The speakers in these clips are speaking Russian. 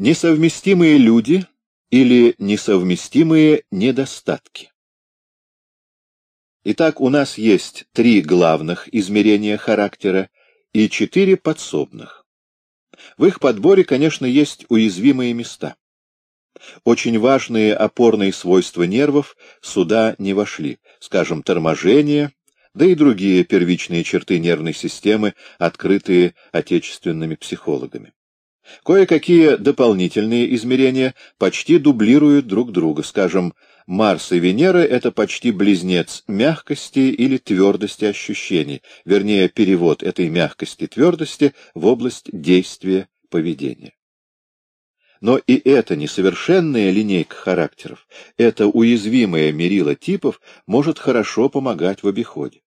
Несовместимые люди или несовместимые недостатки. Итак, у нас есть три главных измерения характера и четыре подсобных. В их подборе, конечно, есть уязвимые места. Очень важные опорные свойства нервов сюда не вошли, скажем, торможение, да и другие первичные черты нервной системы, открытые отечественными психологами. Кое-какие дополнительные измерения почти дублируют друг друга. Скажем, Марс и Венера — это почти близнец мягкости или твердости ощущений, вернее, перевод этой мягкости-твердости в область действия поведения. Но и эта несовершенная линейка характеров, это уязвимое мерило типов может хорошо помогать в обиходе.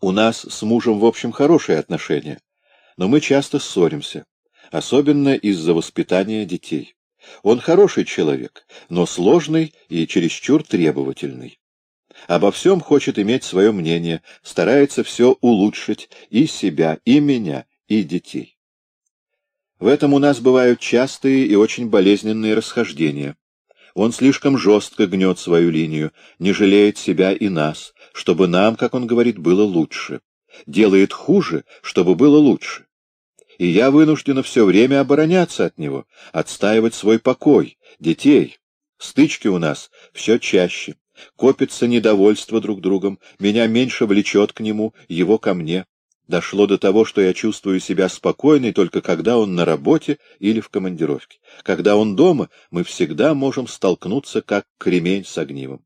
У нас с мужем, в общем, хорошие отношения но мы часто ссоримся, особенно из-за воспитания детей. Он хороший человек, но сложный и чересчур требовательный. Обо всем хочет иметь свое мнение, старается все улучшить и себя, и меня, и детей. В этом у нас бывают частые и очень болезненные расхождения. Он слишком жестко гнет свою линию, не жалеет себя и нас, чтобы нам, как он говорит, было лучше делает хуже, чтобы было лучше. И я вынуждена все время обороняться от него, отстаивать свой покой, детей. Стычки у нас все чаще. Копится недовольство друг другом, меня меньше влечет к нему, его ко мне. Дошло до того, что я чувствую себя спокойной только когда он на работе или в командировке. Когда он дома, мы всегда можем столкнуться, как кремень с огнивом.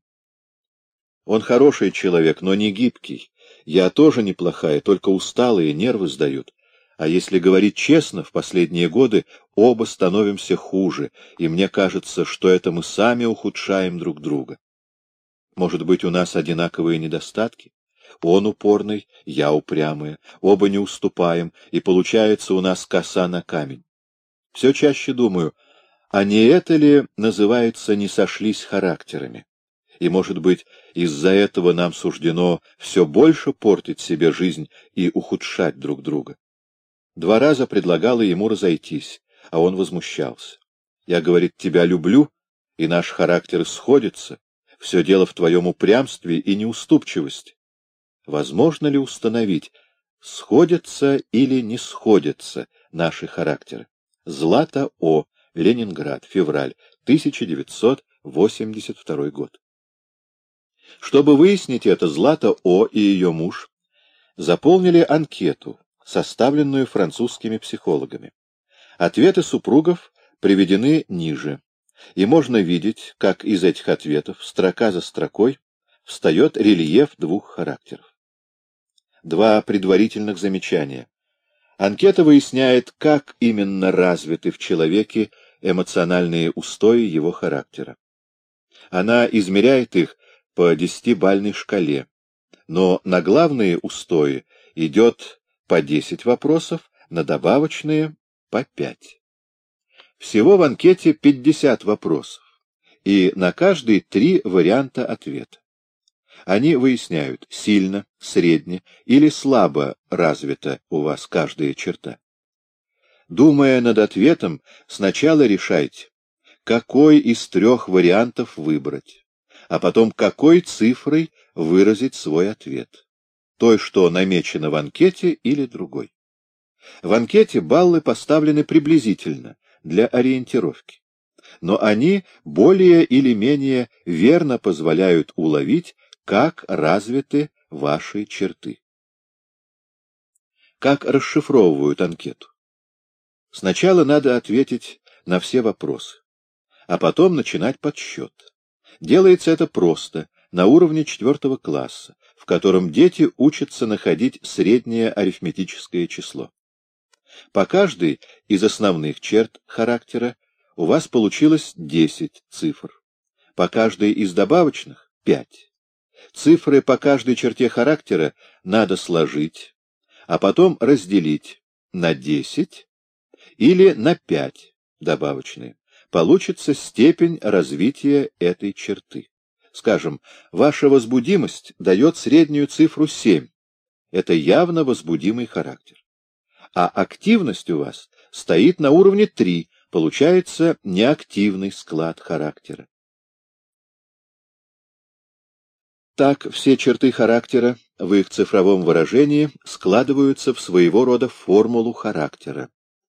Он хороший человек, но не гибкий, я тоже неплохая, только усталые, нервы сдают. А если говорить честно, в последние годы оба становимся хуже, и мне кажется, что это мы сами ухудшаем друг друга. Может быть, у нас одинаковые недостатки? Он упорный, я упрямая, оба не уступаем, и получается у нас коса на камень. Все чаще думаю, а не это ли называется «не сошлись характерами»? и, может быть, из-за этого нам суждено все больше портить себе жизнь и ухудшать друг друга. Два раза предлагала ему разойтись, а он возмущался. Я, говорит, тебя люблю, и наш характер сходится. Все дело в твоем упрямстве и неуступчивости. Возможно ли установить, сходятся или не сходятся наши характеры? Злата О. Ленинград. Февраль. 1982 год. Чтобы выяснить это, Злата О. и ее муж заполнили анкету, составленную французскими психологами. Ответы супругов приведены ниже, и можно видеть, как из этих ответов, строка за строкой, встает рельеф двух характеров. Два предварительных замечания. Анкета выясняет, как именно развиты в человеке эмоциональные устои его характера. Она измеряет их по десятибальной шкале, но на главные устои идет по десять вопросов, на добавочные — по пять. Всего в анкете пятьдесят вопросов, и на каждый три варианта ответа. Они выясняют, сильно, средне или слабо развита у вас каждая черта. Думая над ответом, сначала решайте, какой из трех вариантов выбрать а потом какой цифрой выразить свой ответ. Той, что намечено в анкете, или другой. В анкете баллы поставлены приблизительно, для ориентировки. Но они более или менее верно позволяют уловить, как развиты ваши черты. Как расшифровывают анкету? Сначала надо ответить на все вопросы, а потом начинать подсчет. Делается это просто, на уровне четвертого класса, котором дети учатся находить среднее арифметическое число. По каждой из основных черт характера у вас получилось 10 цифр, по каждой из добавочных — 5. Цифры по каждой черте характера надо сложить, а потом разделить на 10 или на 5 добавочные получится степень развития этой черты. Скажем, ваша возбудимость дает среднюю цифру 7. Это явно возбудимый характер. А активность у вас стоит на уровне 3, получается неактивный склад характера. Так все черты характера в их цифровом выражении складываются в своего рода формулу характера.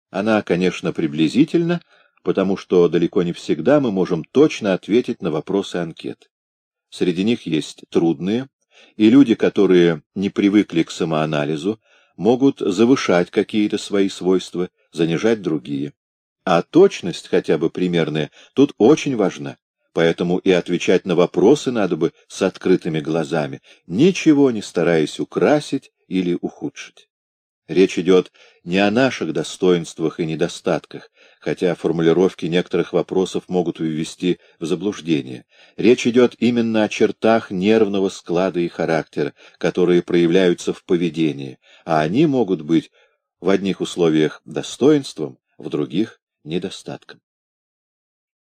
Она, конечно, приблизительна, потому что далеко не всегда мы можем точно ответить на вопросы анкет. Среди них есть трудные, и люди, которые не привыкли к самоанализу, могут завышать какие-то свои свойства, занижать другие. А точность, хотя бы примерная, тут очень важна, поэтому и отвечать на вопросы надо бы с открытыми глазами, ничего не стараясь украсить или ухудшить. Речь идет не о наших достоинствах и недостатках, хотя формулировки некоторых вопросов могут ввести в заблуждение. Речь идет именно о чертах нервного склада и характера, которые проявляются в поведении, а они могут быть в одних условиях достоинством, в других — недостатком.